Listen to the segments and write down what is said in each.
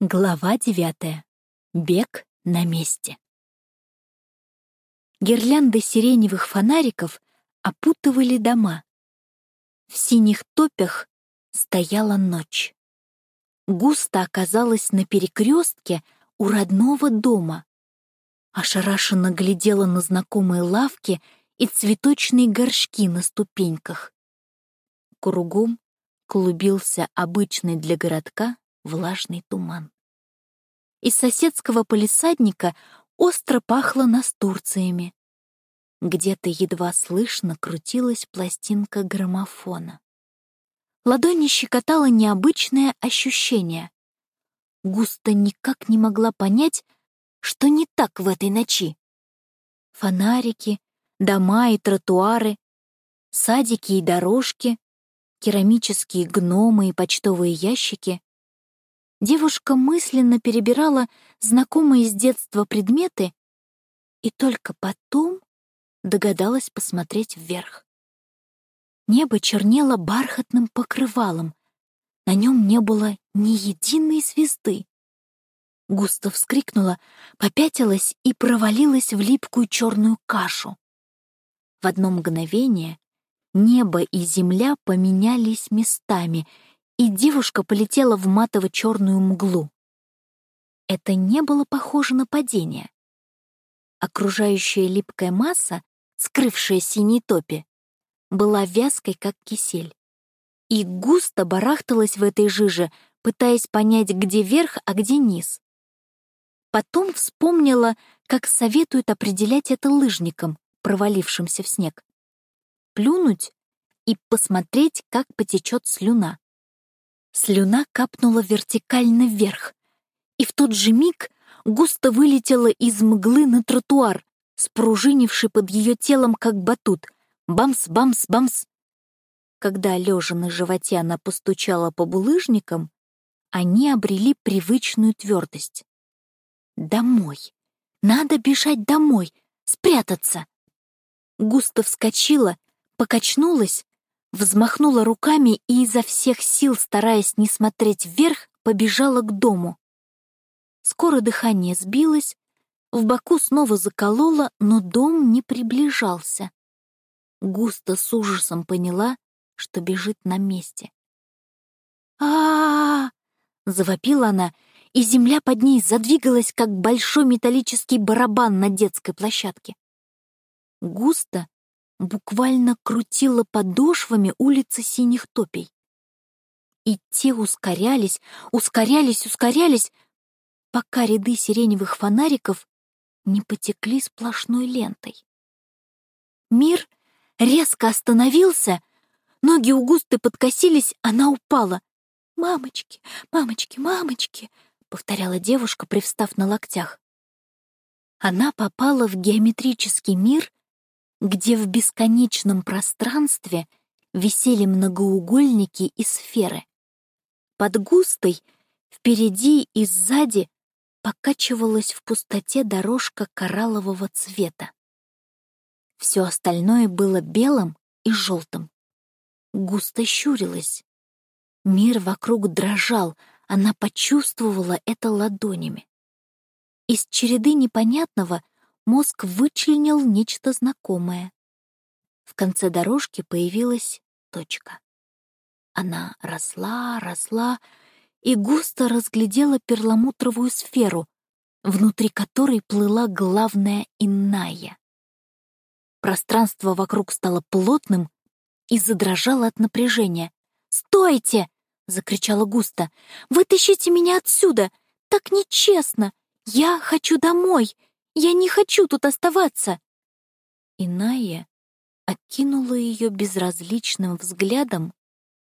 Глава девятая. Бег на месте. Гирлянды сиреневых фонариков опутывали дома. В синих топях стояла ночь. Густо оказалась на перекрестке у родного дома. Ошарашенно глядела на знакомые лавки и цветочные горшки на ступеньках. Кругом клубился обычный для городка влажный туман. Из соседского полисадника остро пахло настурциями. Где-то едва слышно крутилась пластинка граммофона. Ладони щекотало необычное ощущение. Густо никак не могла понять, что не так в этой ночи. Фонарики, дома и тротуары, садики и дорожки, керамические гномы и почтовые ящики. Девушка мысленно перебирала знакомые с детства предметы и только потом догадалась посмотреть вверх. Небо чернело бархатным покрывалом, на нем не было ни единой звезды. Густо вскрикнула, попятилась и провалилась в липкую черную кашу. В одно мгновение небо и земля поменялись местами — и девушка полетела в матово-черную мглу. Это не было похоже на падение. Окружающая липкая масса, скрывшая синий топи, была вязкой, как кисель. И густо барахталась в этой жиже, пытаясь понять, где верх, а где низ. Потом вспомнила, как советуют определять это лыжникам, провалившимся в снег. Плюнуть и посмотреть, как потечет слюна. Слюна капнула вертикально вверх, и в тот же миг густо вылетела из мглы на тротуар, спружинивший под ее телом, как батут. Бамс-бамс-бамс. Когда, лежа на животе, она постучала по булыжникам, они обрели привычную твердость. «Домой! Надо бежать домой! Спрятаться!» Густо вскочила, покачнулась, взмахнула руками и изо всех сил, стараясь не смотреть вверх, побежала к дому. Скоро дыхание сбилось, в боку снова заколола, но дом не приближался. Густо с ужасом поняла, что бежит на месте. а, -а, -а, -а завопила она, и земля под ней задвигалась, как большой металлический барабан на детской площадке. Густо буквально крутила подошвами улицы синих топей. И те ускорялись, ускорялись, ускорялись, пока ряды сиреневых фонариков не потекли сплошной лентой. Мир резко остановился, ноги у Густы подкосились, она упала. «Мамочки, мамочки, мамочки!» — повторяла девушка, привстав на локтях. Она попала в геометрический мир, где в бесконечном пространстве висели многоугольники и сферы. Под густой, впереди и сзади, покачивалась в пустоте дорожка кораллового цвета. Все остальное было белым и желтым. Густо щурилась. Мир вокруг дрожал, она почувствовала это ладонями. Из череды непонятного мозг вычленил нечто знакомое. В конце дорожки появилась точка. Она росла, росла и густо разглядела перламутровую сферу, внутри которой плыла главная иная. Пространство вокруг стало плотным и задрожало от напряжения. «Стойте!» — закричала Густа. «Вытащите меня отсюда! Так нечестно! Я хочу домой! Я не хочу тут оставаться!» Иная окинула ее безразличным взглядом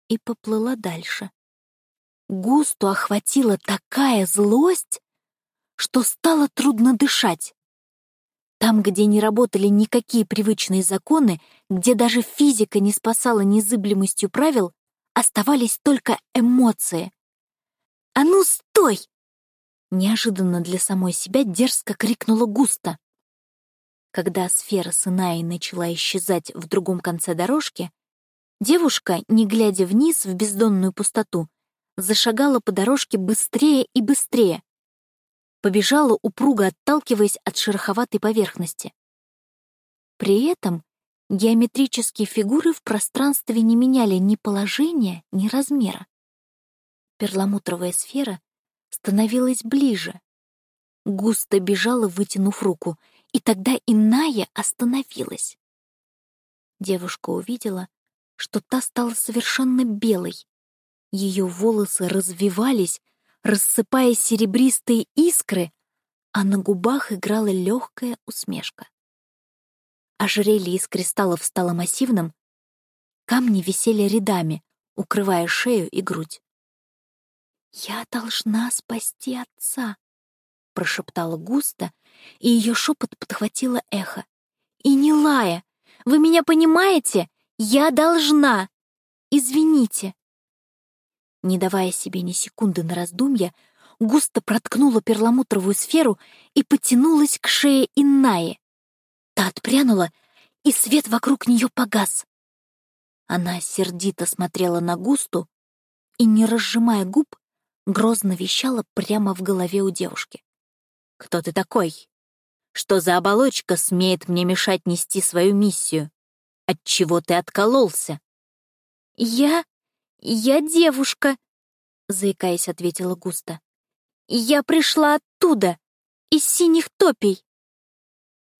и поплыла дальше. Густу охватила такая злость, что стало трудно дышать. Там, где не работали никакие привычные законы, где даже физика не спасала незыблемостью правил, оставались только эмоции. «А ну, стой!» Неожиданно для самой себя дерзко крикнула густо. Когда сфера Сынаи начала исчезать в другом конце дорожки, девушка, не глядя вниз в бездонную пустоту, зашагала по дорожке быстрее и быстрее. Побежала, упруго отталкиваясь от шероховатой поверхности. При этом геометрические фигуры в пространстве не меняли ни положения, ни размера. Перламутровая сфера становилась ближе. Густо бежала, вытянув руку, и тогда Иная остановилась. Девушка увидела, что та стала совершенно белой. Ее волосы развивались, рассыпая серебристые искры, а на губах играла легкая усмешка. Ожерелье из кристаллов стало массивным, камни висели рядами, укрывая шею и грудь. «Я должна спасти отца», — прошептала густо, и ее шепот подхватило эхо. «И не лая! Вы меня понимаете? Я должна! Извините!» Не давая себе ни секунды на раздумья, густо проткнула перламутровую сферу и потянулась к шее Иннаи. Та отпрянула, и свет вокруг нее погас. Она сердито смотрела на Густу и, не разжимая губ, грозно вещала прямо в голове у девушки. «Кто ты такой? Что за оболочка смеет мне мешать нести свою миссию? Отчего ты откололся?» «Я... я девушка», — заикаясь, ответила Густа. «Я пришла оттуда, из синих топий».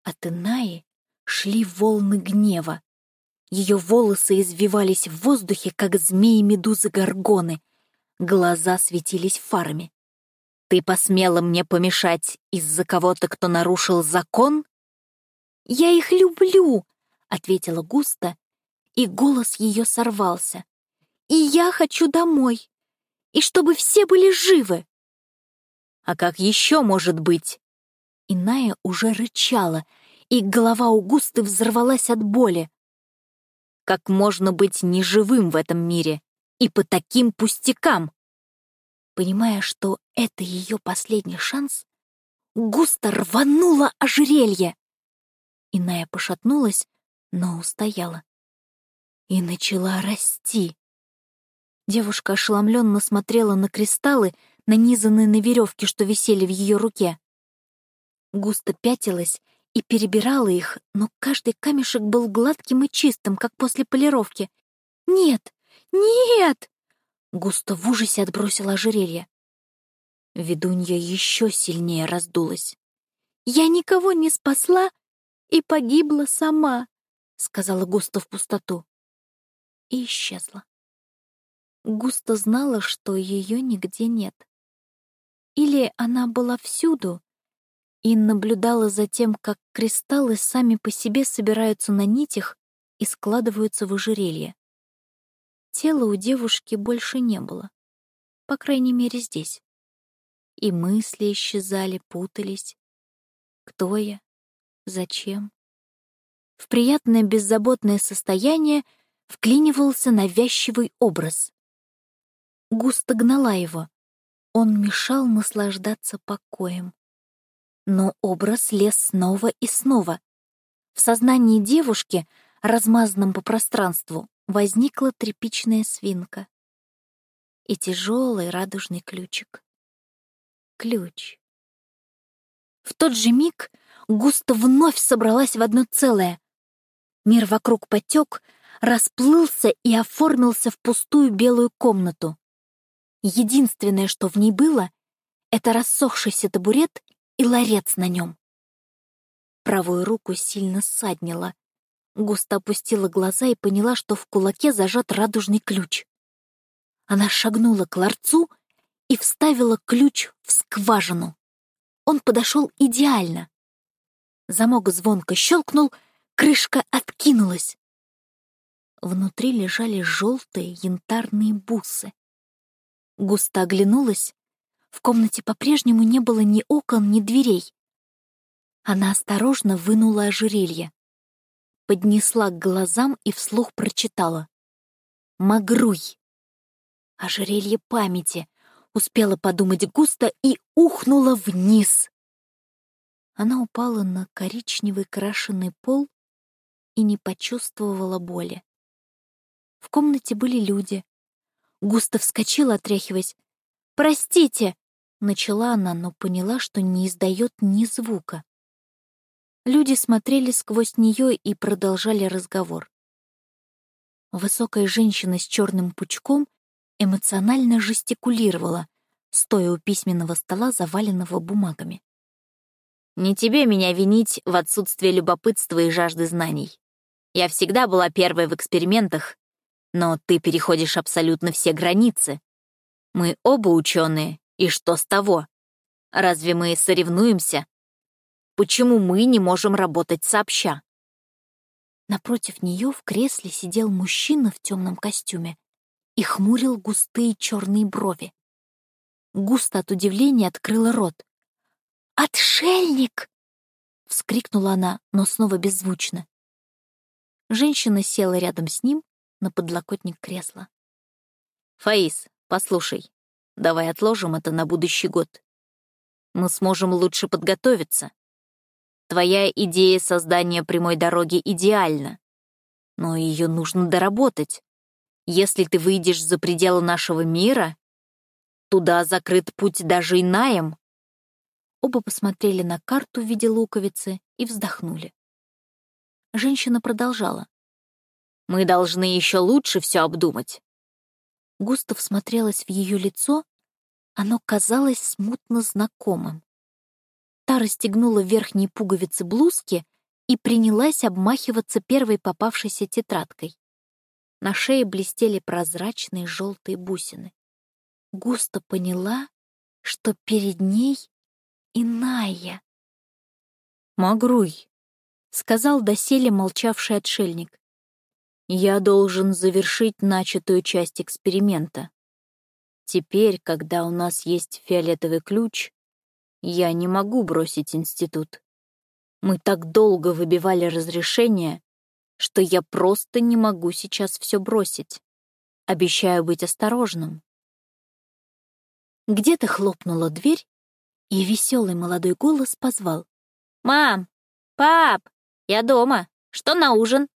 От Инаи шли волны гнева. Ее волосы извивались в воздухе, как змеи-медузы-горгоны, Глаза светились фарами. «Ты посмела мне помешать из-за кого-то, кто нарушил закон?» «Я их люблю!» — ответила Густа, и голос ее сорвался. «И я хочу домой! И чтобы все были живы!» «А как еще может быть?» Иная уже рычала, и голова у Густы взорвалась от боли. «Как можно быть неживым в этом мире?» И по таким пустякам. Понимая, что это ее последний шанс, густо рванула ожерелье. Иная пошатнулась, но устояла. И начала расти. Девушка ошеломленно смотрела на кристаллы, нанизанные на веревке, что висели в ее руке. Густо пятилась и перебирала их, но каждый камешек был гладким и чистым, как после полировки. Нет, «Нет!» Густо в ужасе отбросила ожерелье. Ведунья еще сильнее раздулась. «Я никого не спасла и погибла сама», — сказала Густо в пустоту. И исчезла. Густо знала, что ее нигде нет. Или она была всюду и наблюдала за тем, как кристаллы сами по себе собираются на нитях и складываются в ожерелье. Тела у девушки больше не было. По крайней мере, здесь. И мысли исчезали, путались. Кто я? Зачем? В приятное беззаботное состояние вклинивался навязчивый образ. Густо гнала его. Он мешал наслаждаться покоем. Но образ лез снова и снова. В сознании девушки, размазанном по пространству, возникла тряпичная свинка и тяжелый радужный ключик. Ключ. В тот же миг густо вновь собралась в одно целое. Мир вокруг потек, расплылся и оформился в пустую белую комнату. Единственное, что в ней было, это рассохшийся табурет и ларец на нем. Правую руку сильно ссаднило, Густо опустила глаза и поняла, что в кулаке зажат радужный ключ. Она шагнула к ларцу и вставила ключ в скважину. Он подошел идеально. Замок звонко щелкнул, крышка откинулась. Внутри лежали желтые янтарные бусы. Густо оглянулась. В комнате по-прежнему не было ни окон, ни дверей. Она осторожно вынула ожерелье поднесла к глазам и вслух прочитала. «Магруй!» Ожерелье памяти, успела подумать густо и ухнула вниз. Она упала на коричневый крашеный пол и не почувствовала боли. В комнате были люди. Густо вскочила, отряхиваясь. «Простите!» — начала она, но поняла, что не издает ни звука. Люди смотрели сквозь нее и продолжали разговор. Высокая женщина с черным пучком эмоционально жестикулировала, стоя у письменного стола, заваленного бумагами. «Не тебе меня винить в отсутствии любопытства и жажды знаний. Я всегда была первой в экспериментах, но ты переходишь абсолютно все границы. Мы оба ученые, и что с того? Разве мы соревнуемся? Почему мы не можем работать сообща?» Напротив нее в кресле сидел мужчина в темном костюме и хмурил густые черные брови. Густо от удивления открыла рот. «Отшельник!» — вскрикнула она, но снова беззвучно. Женщина села рядом с ним на подлокотник кресла. «Фаис, послушай, давай отложим это на будущий год. Мы сможем лучше подготовиться. Твоя идея создания прямой дороги идеальна, но ее нужно доработать. Если ты выйдешь за пределы нашего мира, Туда закрыт путь даже инаем. Оба посмотрели на карту в виде луковицы и вздохнули. Женщина продолжала. «Мы должны еще лучше все обдумать». Густав смотрелась в ее лицо, оно казалось смутно знакомым. Та расстегнула верхние пуговицы блузки и принялась обмахиваться первой попавшейся тетрадкой. На шее блестели прозрачные желтые бусины густо поняла, что перед ней иная. «Магруй», — сказал доселе молчавший отшельник, «я должен завершить начатую часть эксперимента. Теперь, когда у нас есть фиолетовый ключ, я не могу бросить институт. Мы так долго выбивали разрешение, что я просто не могу сейчас все бросить. Обещаю быть осторожным. Где-то хлопнула дверь, и веселый молодой голос позвал. «Мам! Пап! Я дома! Что на ужин?»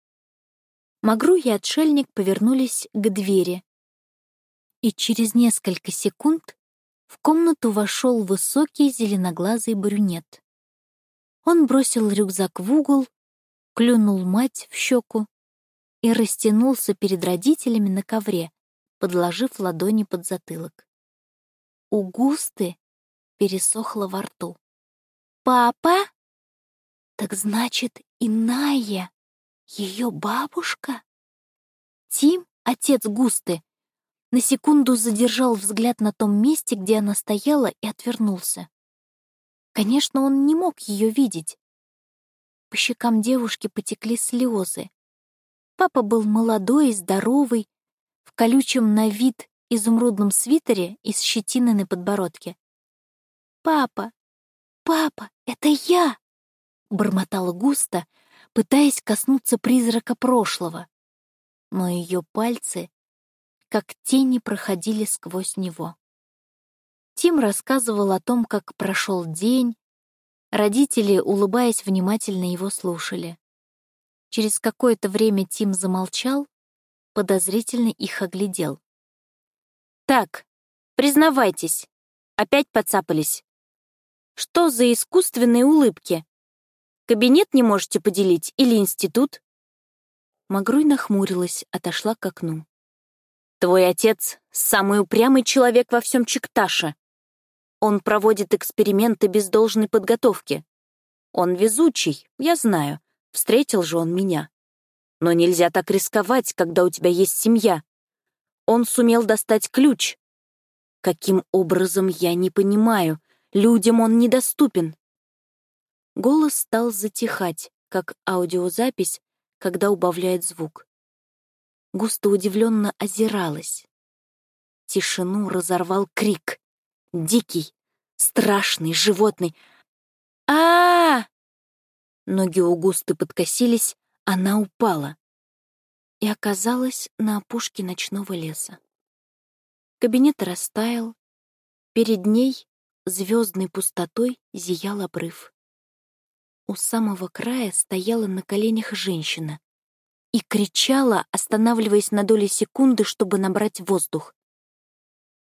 Магру и отшельник повернулись к двери. И через несколько секунд в комнату вошел высокий зеленоглазый брюнет. Он бросил рюкзак в угол, клюнул мать в щеку и растянулся перед родителями на ковре, подложив ладони под затылок. У Густы пересохло во рту. «Папа? Так значит, иная, ее бабушка?» Тим, отец Густы, на секунду задержал взгляд на том месте, где она стояла, и отвернулся. Конечно, он не мог ее видеть. По щекам девушки потекли слезы. Папа был молодой и здоровый, в колючем на вид изумрудном свитере и с щетиной на подбородке. «Папа! Папа! Это я!» — бормотала густо, пытаясь коснуться призрака прошлого. Но ее пальцы, как тени, проходили сквозь него. Тим рассказывал о том, как прошел день. Родители, улыбаясь, внимательно его слушали. Через какое-то время Тим замолчал, подозрительно их оглядел. Так, признавайтесь, опять подцапались. Что за искусственные улыбки? Кабинет не можете поделить или институт? Магруй нахмурилась, отошла к окну. Твой отец — самый упрямый человек во всем Чикташе. Он проводит эксперименты без должной подготовки. Он везучий, я знаю. Встретил же он меня. Но нельзя так рисковать, когда у тебя есть семья. Он сумел достать ключ. Каким образом, я не понимаю. Людям он недоступен. Голос стал затихать, как аудиозапись, когда убавляет звук. Густо удивленно озиралась. Тишину разорвал крик. Дикий, страшный, животный. а, -а, -а Ноги у Густы подкосились, она упала и оказалась на опушке ночного леса. Кабинет растаял, перед ней звездной пустотой зиял обрыв. У самого края стояла на коленях женщина и кричала, останавливаясь на доли секунды, чтобы набрать воздух.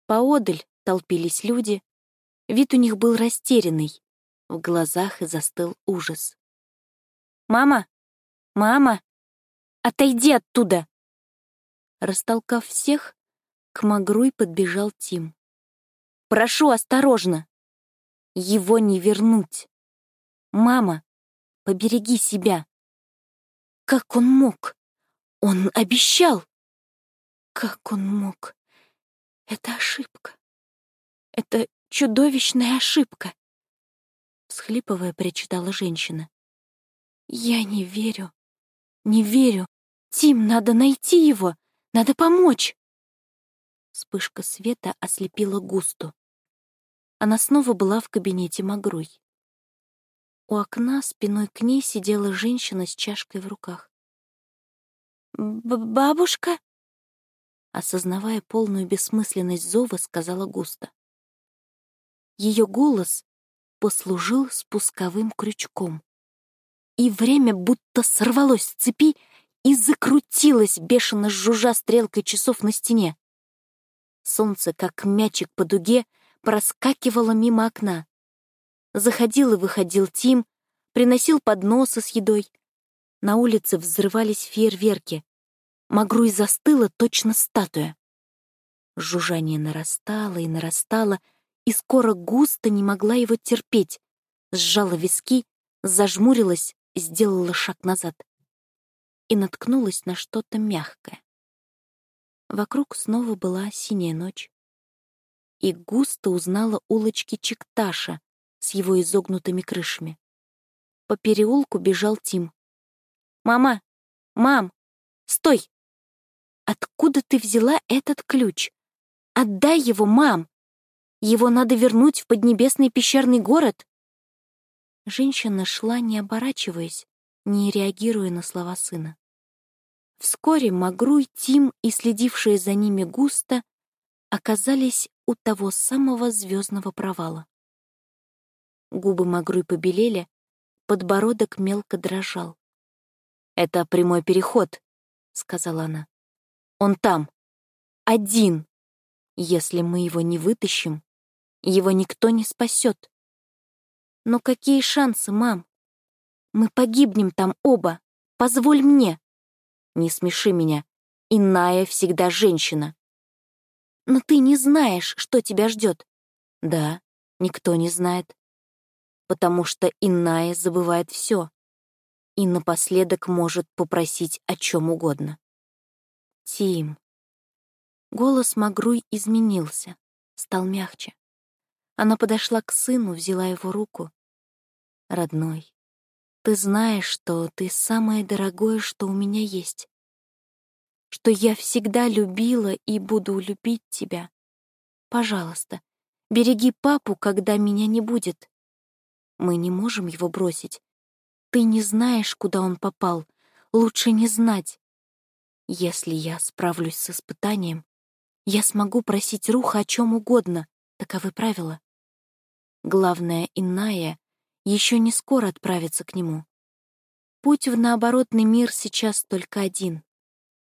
Поодаль толпились люди. Вид у них был растерянный. В глазах и застыл ужас. «Мама! Мама! Отойди оттуда!» Растолкав всех, к Магруй подбежал Тим. «Прошу, осторожно! Его не вернуть! Мама, побереги себя!» Как он мог? Он обещал! Как он мог? Это ошибка. Это чудовищная ошибка. Схлипывая, причитала женщина. Я не верю. Не верю. Тим, надо найти его. Надо помочь. Вспышка света ослепила Густу. Она снова была в кабинете Магруй. У окна спиной к ней сидела женщина с чашкой в руках. «Бабушка?» осознавая полную бессмысленность зова, сказала Густа. Ее голос послужил спусковым крючком. И время будто сорвалось с цепи и закрутилось, бешено жужжа стрелкой часов на стене. Солнце, как мячик по дуге, проскакивало мимо окна. Заходил и выходил Тим, приносил подносы с едой. На улице взрывались фейерверки. Магруй застыла точно статуя. Жужжание нарастало и нарастало, и скоро густо не могла его терпеть. Сжала виски, зажмурилась, сделала шаг назад. И наткнулась на что-то мягкое. Вокруг снова была синяя ночь. И густо узнала улочки Чикташа с его изогнутыми крышами. По переулку бежал Тим. «Мама! Мам! Стой!» Откуда ты взяла этот ключ? Отдай его, мам! Его надо вернуть в поднебесный пещерный город!» Женщина шла, не оборачиваясь, не реагируя на слова сына. Вскоре Магруй, Тим и следившие за ними густо оказались у того самого звездного провала. Губы Магруй побелели, подбородок мелко дрожал. «Это прямой переход», — сказала она. Он там. Один. Если мы его не вытащим, его никто не спасет. Но какие шансы, мам? Мы погибнем там оба. Позволь мне. Не смеши меня. Иная всегда женщина. Но ты не знаешь, что тебя ждет. Да, никто не знает. Потому что иная забывает все и напоследок может попросить о чем угодно. Тим. Голос Магруй изменился, стал мягче. Она подошла к сыну, взяла его руку. «Родной, ты знаешь, что ты самое дорогое, что у меня есть. Что я всегда любила и буду любить тебя. Пожалуйста, береги папу, когда меня не будет. Мы не можем его бросить. Ты не знаешь, куда он попал. Лучше не знать. Если я справлюсь с испытанием, я смогу просить Руха о чем угодно, таковы правила. Главное, иная еще не скоро отправится к нему. Путь в наоборотный мир сейчас только один.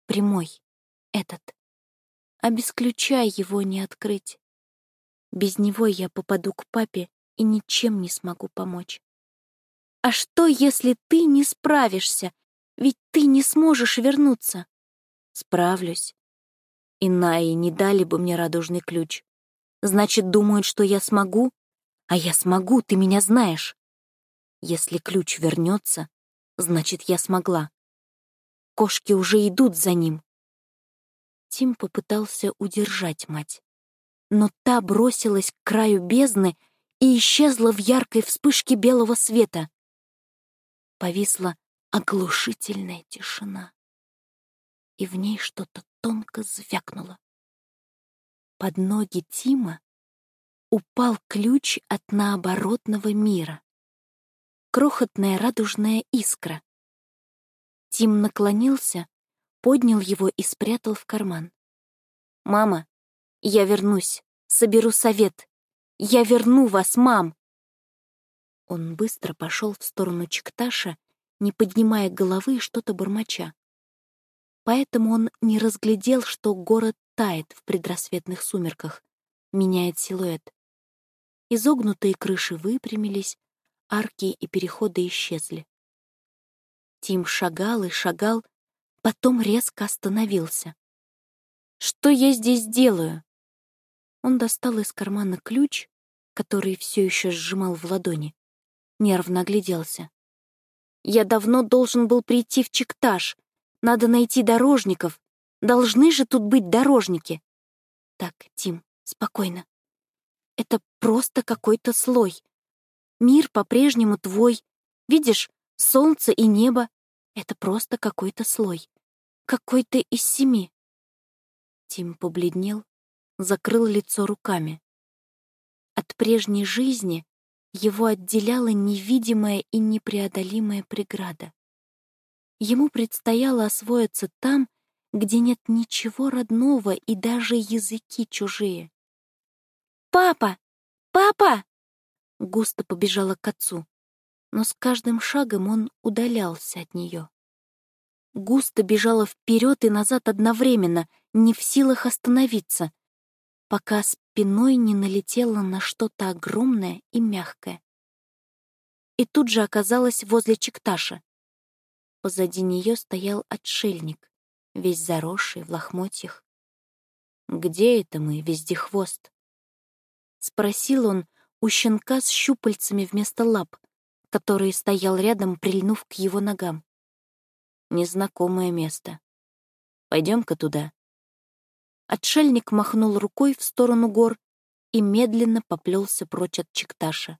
Прямой. Этот. А без ключа его не открыть. Без него я попаду к папе и ничем не смогу помочь. А что, если ты не справишься? Ведь ты не сможешь вернуться. Справлюсь. Инаи не дали бы мне радужный ключ. Значит, думают, что я смогу? А я смогу, ты меня знаешь. Если ключ вернется, значит, я смогла. Кошки уже идут за ним. Тим попытался удержать мать. Но та бросилась к краю бездны и исчезла в яркой вспышке белого света. Повисла оглушительная тишина и в ней что-то тонко звякнуло. Под ноги Тима упал ключ от наоборотного мира. Крохотная радужная искра. Тим наклонился, поднял его и спрятал в карман. «Мама, я вернусь, соберу совет. Я верну вас, мам!» Он быстро пошел в сторону Чикташа, не поднимая головы и что-то бормоча поэтому он не разглядел, что город тает в предрассветных сумерках, меняет силуэт. Изогнутые крыши выпрямились, арки и переходы исчезли. Тим шагал и шагал, потом резко остановился. «Что я здесь делаю?» Он достал из кармана ключ, который все еще сжимал в ладони. Нервно огляделся. «Я давно должен был прийти в Чикташ. Надо найти дорожников. Должны же тут быть дорожники». «Так, Тим, спокойно. Это просто какой-то слой. Мир по-прежнему твой. Видишь, солнце и небо — это просто какой-то слой. Какой-то из семи». Тим побледнел, закрыл лицо руками. От прежней жизни его отделяла невидимая и непреодолимая преграда. Ему предстояло освоиться там, где нет ничего родного и даже языки чужие. «Папа! Папа!» Густо побежала к отцу, но с каждым шагом он удалялся от нее. Густо бежала вперед и назад одновременно, не в силах остановиться, пока спиной не налетела на что-то огромное и мягкое. И тут же оказалась возле Чикташа. Позади нее стоял отшельник, весь заросший в лохмотьях. «Где это мы, вездехвост?» Спросил он у щенка с щупальцами вместо лап, который стоял рядом, прильнув к его ногам. Незнакомое место. Пойдем-ка туда. Отшельник махнул рукой в сторону гор и медленно поплелся прочь от Чикташа.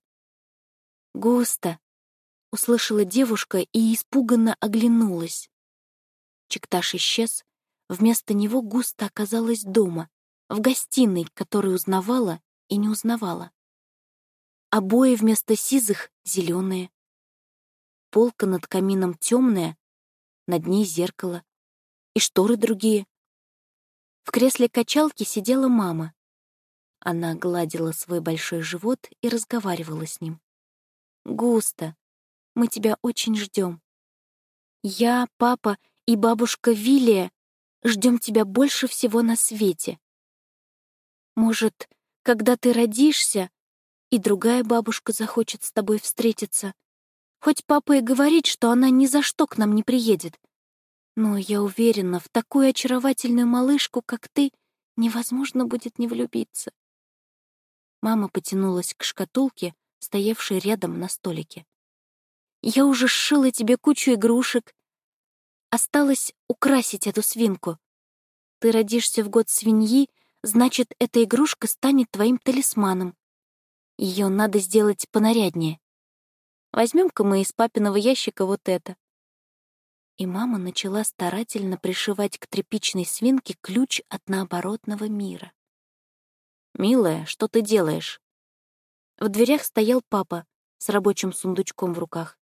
«Густо!» — услышала девушка и испуганно оглянулась. Чикташ исчез, вместо него густо оказалась дома, в гостиной, которую узнавала и не узнавала. Обои вместо сизых — зеленые. Полка над камином темная, над ней зеркало. И шторы другие, в кресле качалки сидела мама. Она гладила свой большой живот и разговаривала с ним. «Густо. Мы тебя очень ждем. Я, папа и бабушка Вилия ждем тебя больше всего на свете. Может, когда ты родишься, и другая бабушка захочет с тобой встретиться. Хоть папа и говорит, что она ни за что к нам не приедет, но я уверена, в такую очаровательную малышку, как ты, невозможно будет не влюбиться. Мама потянулась к шкатулке, стоявшей рядом на столике. «Я уже сшила тебе кучу игрушек. Осталось украсить эту свинку. Ты родишься в год свиньи, значит, эта игрушка станет твоим талисманом. Ее надо сделать понаряднее. Возьмем-ка мы из папиного ящика вот это и мама начала старательно пришивать к тряпичной свинке ключ от наоборотного мира. «Милая, что ты делаешь?» В дверях стоял папа с рабочим сундучком в руках.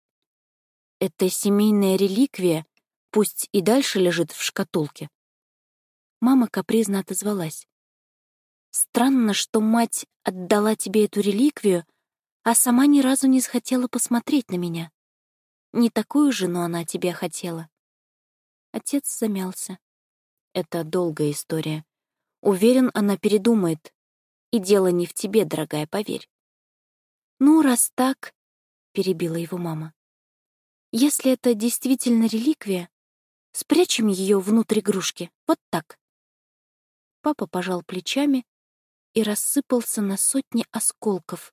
«Это семейная реликвия, пусть и дальше лежит в шкатулке». Мама капризно отозвалась. «Странно, что мать отдала тебе эту реликвию, а сама ни разу не захотела посмотреть на меня. Не такую жену она тебе хотела. Отец замялся. Это долгая история. Уверен, она передумает. И дело не в тебе, дорогая, поверь. Ну, раз так, — перебила его мама. Если это действительно реликвия, спрячем ее внутрь игрушки, вот так. Папа пожал плечами и рассыпался на сотни осколков,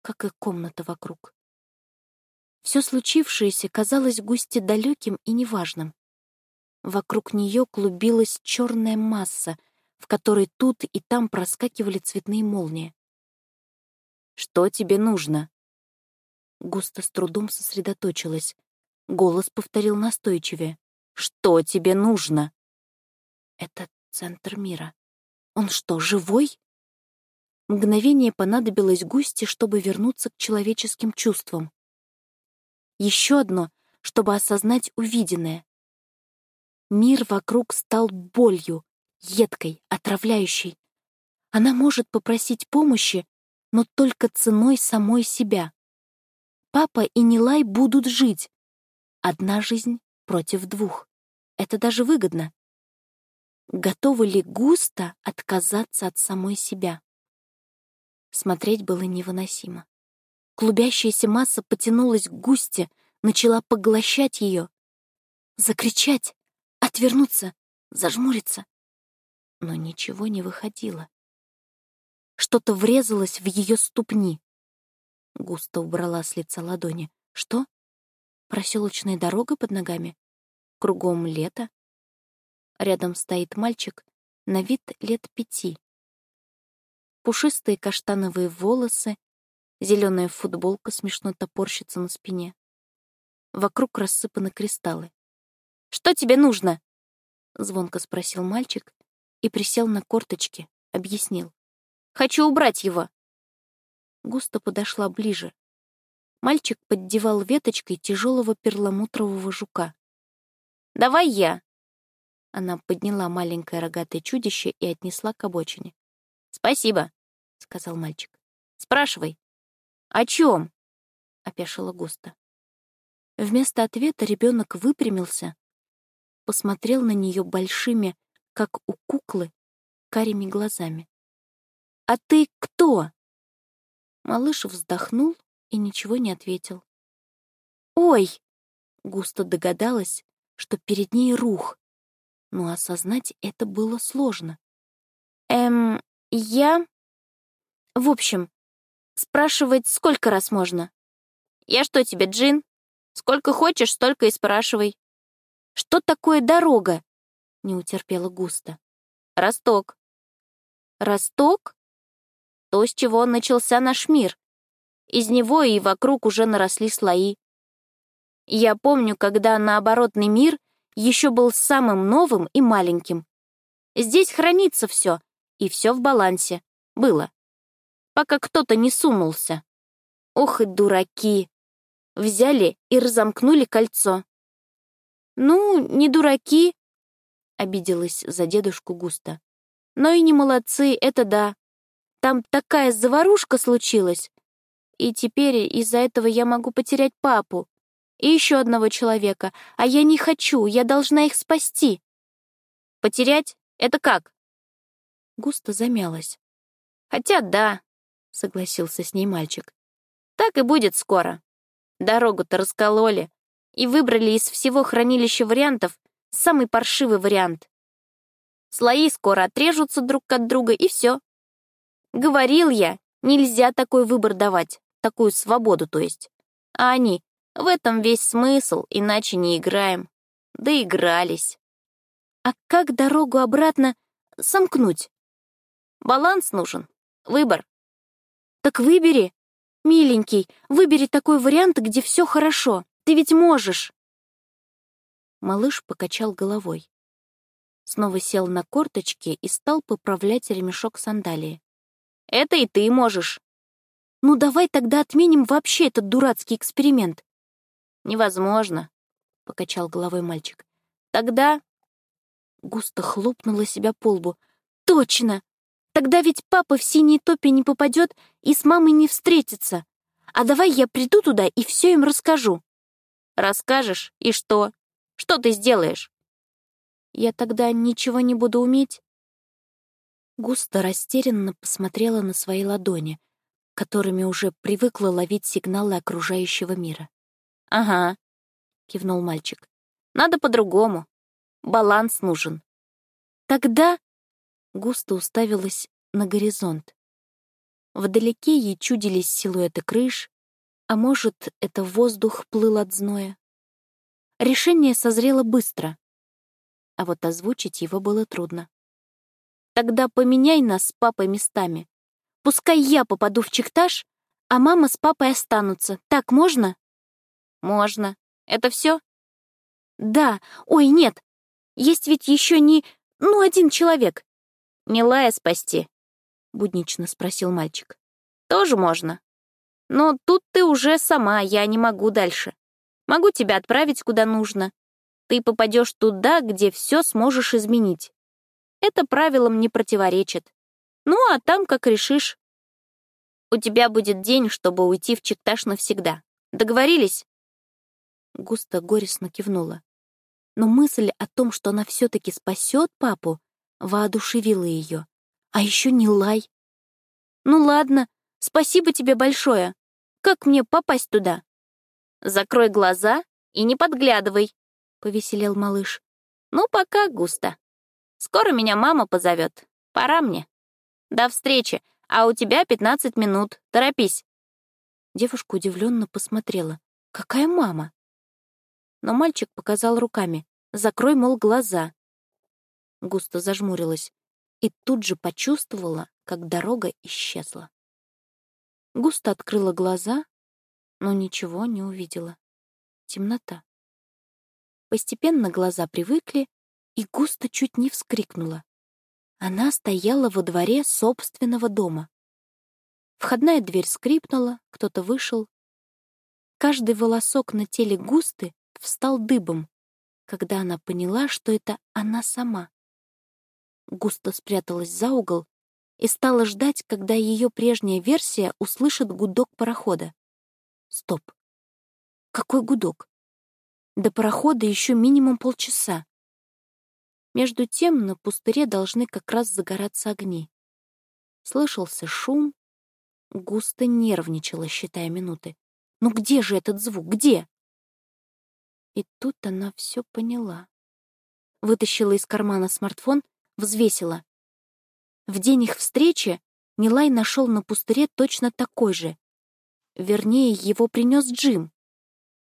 как и комната вокруг. Все случившееся казалось Густе далеким и неважным. Вокруг нее клубилась черная масса, в которой тут и там проскакивали цветные молнии. «Что тебе нужно?» Густа с трудом сосредоточилась. Голос повторил настойчивее. «Что тебе нужно?» «Это центр мира. Он что, живой?» Мгновение понадобилось Густе, чтобы вернуться к человеческим чувствам. Еще одно, чтобы осознать увиденное. Мир вокруг стал болью, едкой, отравляющей. Она может попросить помощи, но только ценой самой себя. Папа и Нилай будут жить. Одна жизнь против двух. Это даже выгодно. Готова ли густо отказаться от самой себя? Смотреть было невыносимо. Клубящаяся масса потянулась к густе, начала поглощать ее. Закричать, отвернуться, зажмуриться. Но ничего не выходило. Что-то врезалось в ее ступни. Густо убрала с лица ладони. Что? Проселочная дорога под ногами? Кругом лето? Рядом стоит мальчик, на вид лет пяти. Пушистые каштановые волосы, зеленая футболка смешно топорщится на спине. Вокруг рассыпаны кристаллы. «Что тебе нужно?» — звонко спросил мальчик и присел на корточки, объяснил. «Хочу убрать его». Густо подошла ближе. Мальчик поддевал веточкой тяжелого перламутрового жука. «Давай я!» Она подняла маленькое рогатое чудище и отнесла к обочине. «Спасибо», — сказал мальчик. «Спрашивай». «О чем?» — опешила Густа. Вместо ответа ребенок выпрямился, посмотрел на нее большими, как у куклы, карими глазами. «А ты кто?» Малыш вздохнул и ничего не ответил. «Ой!» — густо догадалась, что перед ней рух, но осознать это было сложно. «Эм, я...» «В общем, спрашивать сколько раз можно?» «Я что тебе, Джин? Сколько хочешь, столько и спрашивай». «Что такое дорога?» — не утерпела Густа. «Росток». «Росток?» То, с чего начался наш мир. Из него и вокруг уже наросли слои. Я помню, когда наоборотный мир еще был самым новым и маленьким. Здесь хранится все, и все в балансе. Было. Пока кто-то не сунулся. Ох и дураки! Взяли и разомкнули кольцо. «Ну, не дураки», — обиделась за дедушку Густа. «Но и не молодцы, это да. Там такая заварушка случилась. И теперь из-за этого я могу потерять папу и еще одного человека, а я не хочу, я должна их спасти. Потерять? Это как? Густо замялась. Хотя да, согласился с ней мальчик. Так и будет скоро. Дорогу-то раскололи и выбрали из всего хранилища вариантов самый паршивый вариант. Слои скоро отрежутся друг от друга, и все. Говорил я, нельзя такой выбор давать, такую свободу, то есть. А они в этом весь смысл, иначе не играем. Доигрались. А как дорогу обратно сомкнуть? Баланс нужен. Выбор. Так выбери. Миленький, выбери такой вариант, где все хорошо. Ты ведь можешь. Малыш покачал головой. Снова сел на корточки и стал поправлять ремешок сандалии. «Это и ты можешь». «Ну давай тогда отменим вообще этот дурацкий эксперимент. «Невозможно», — покачал головой мальчик. «Тогда...» Густо хлопнула себя по лбу. «Точно! Тогда ведь папа в синей топе не попадет и с мамой не встретится. А давай я приду туда и все им расскажу». «Расскажешь? И что? Что ты сделаешь?» «Я тогда ничего не буду уметь?» Густо растерянно посмотрела на свои ладони, которыми уже привыкла ловить сигналы окружающего мира. «Ага», — кивнул мальчик. «Надо по-другому. Баланс нужен». «Тогда...» — густо уставилась на горизонт. Вдалеке ей чудились силуэты крыш, а может, это воздух плыл от зноя. Решение созрело быстро, а вот озвучить его было трудно. «Тогда поменяй нас с папой местами. Пускай я попаду в чектаж, а мама с папой останутся. Так можно?» «Можно. Это все? «Да. Ой, нет. Есть ведь еще не... Ну, один человек». «Не Лая спасти?» — буднично спросил мальчик. «Тоже можно. Но тут ты уже сама, я не могу дальше. Могу тебя отправить куда нужно. Ты попадешь туда, где все сможешь изменить. Это правилам не противоречит. Ну, а там как решишь. У тебя будет день, чтобы уйти в чектаж навсегда. Договорились?» Густо горестно кивнула. Но мысль о том, что она все-таки спасет папу, воодушевила ее. А еще не лай. Ну ладно, Спасибо тебе большое. Как мне попасть туда?» «Закрой глаза и не подглядывай», — повеселел малыш. «Ну, пока густо. Скоро меня мама позовет. Пора мне. До встречи, а у тебя 15 минут. Торопись». Девушка удивленно посмотрела. «Какая мама?» Но мальчик показал руками. «Закрой, мол, глаза». Густо зажмурилась и тут же почувствовала, как дорога исчезла. Густо открыла глаза, но ничего не увидела. Темнота. Постепенно глаза привыкли, и густо чуть не вскрикнула. Она стояла во дворе собственного дома. Входная дверь скрипнула, кто-то вышел. Каждый волосок на теле густы встал дыбом, когда она поняла, что это она сама. Густо спряталась за угол и стала ждать, когда ее прежняя версия услышит гудок парохода. Стоп. Какой гудок? До парохода еще минимум полчаса. Между тем на пустыре должны как раз загораться огни. Слышался шум, густо нервничала, считая минуты. «Ну где же этот звук? Где?» И тут она все поняла. Вытащила из кармана смартфон, взвесила. В день их встречи Нилай нашел на пустыре точно такой же, Вернее, его принес Джим.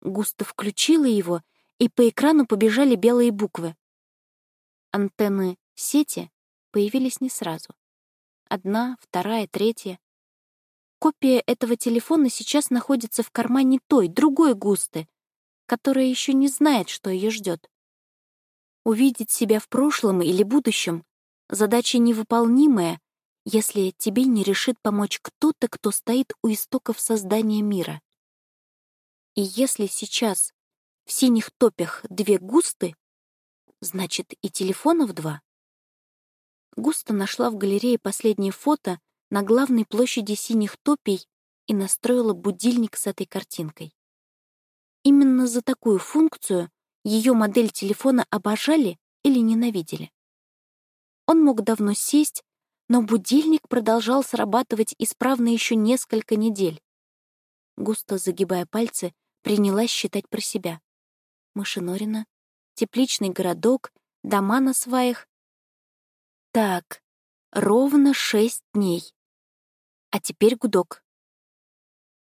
Густо включила его, и по экрану побежали белые буквы. Антенны сети появились не сразу. Одна, вторая, третья. Копия этого телефона сейчас находится в кармане той, другой Густы, которая еще не знает, что ее ждет. Увидеть себя в прошлом или будущем — задача невыполнимая, если тебе не решит помочь кто-то, кто стоит у истоков создания мира. И если сейчас в синих топях две густы, значит и телефонов два. Густо нашла в галерее последнее фото на главной площади синих топий и настроила будильник с этой картинкой. Именно за такую функцию ее модель телефона обожали или ненавидели. Он мог давно сесть, но будильник продолжал срабатывать исправно еще несколько недель. Густо загибая пальцы, принялась считать про себя. Машинорина, тепличный городок, дома на сваях. Так, ровно шесть дней. А теперь гудок.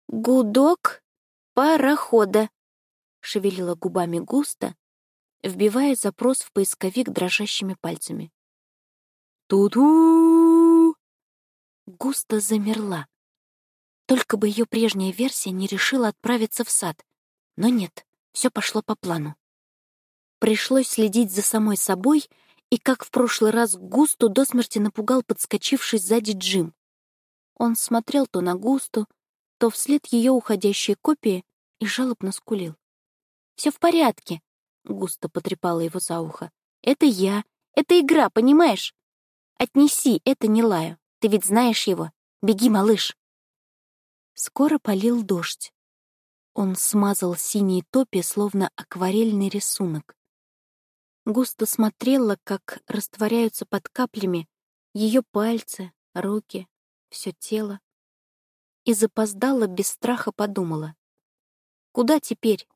«Гудок парохода», — шевелила губами густо, вбивая запрос в поисковик дрожащими пальцами. Ту-ту! Густо замерла. Только бы ее прежняя версия не решила отправиться в сад. Но нет, все пошло по плану. Пришлось следить за самой собой, и, как в прошлый раз, Густу до смерти напугал подскочивший сзади Джим. Он смотрел то на Густу, то вслед ее уходящей копии и жалобно скулил. Все в порядке», — Густо потрепала его за ухо. «Это я. Это игра, понимаешь? Отнеси это Нилаю. Ты ведь знаешь его. Беги, малыш. Скоро полил дождь. Он смазал синие топи, словно акварельный рисунок. Густо смотрела, как растворяются под каплями ее пальцы, руки, все тело. И запоздала, без страха подумала. Куда теперь?